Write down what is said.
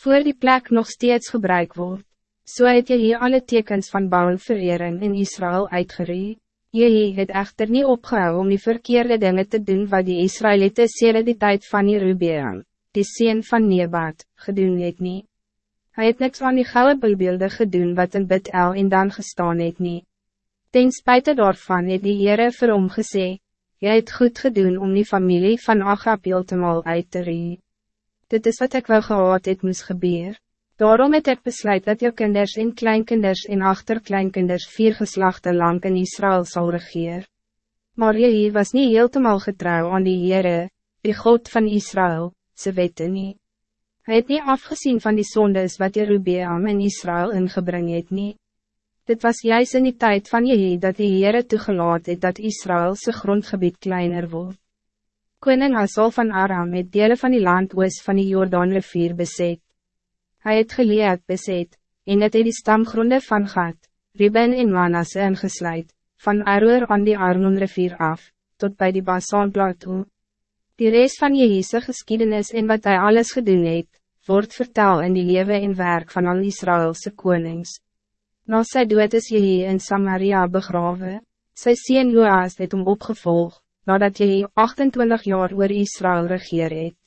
voor die plek nog steeds gebruikt wordt. Zo so het je hier alle tekens van bouwverering in Israël uitgeree. Je het echter niet opgehouden om die verkeerde dingen te doen wat die Israëlieten sere die tijd van Jerubeam, die sien van Nebat, gedoen het nie. Hij het niks van die gouden bijbeelde gedoen wat in Bid-El en dan gestaan het nie. Ten spijte daarvan het die Heere vir hom gesê, Jy het goed gedoen om die familie van Agab heeltemal uit te ree. Dit is wat ik wel gehad het moes gebeur. Daarom het ik besluit dat jou kinders en kleinkinders en achterkleinkinders vier geslachten lang in Israël zal regeer. Maar jy was niet heeltemal getrouw aan die Heere, die God van Israël, ze weten niet. Hij het niet afgezien van die zondes wat Jerubeam in Israël ingebring het nie. Dit was juist in die tijd van Jehi dat die Heere toegelaat het dat Israëlse grondgebied kleiner wordt. Koning Hassel van Aram het dele van die land oos van die Jordaanrivier beset. Hij het geleerd beset, en het het die stamgronde van Gad, Reuben en Manasse ingesluit, van Aroer aan die Arnonrivier af, tot bij die Basanplaat toe. Die rest van Jehise geschiedenis en wat hij alles gedoen het, wordt vertaal in die leven en werk van al Israëlse konings. Na sy dood is Jehi in Samaria begraven. Sy sien Joas het om opgevolg, nadat Jehi 28 jaar oor Israël regeer het.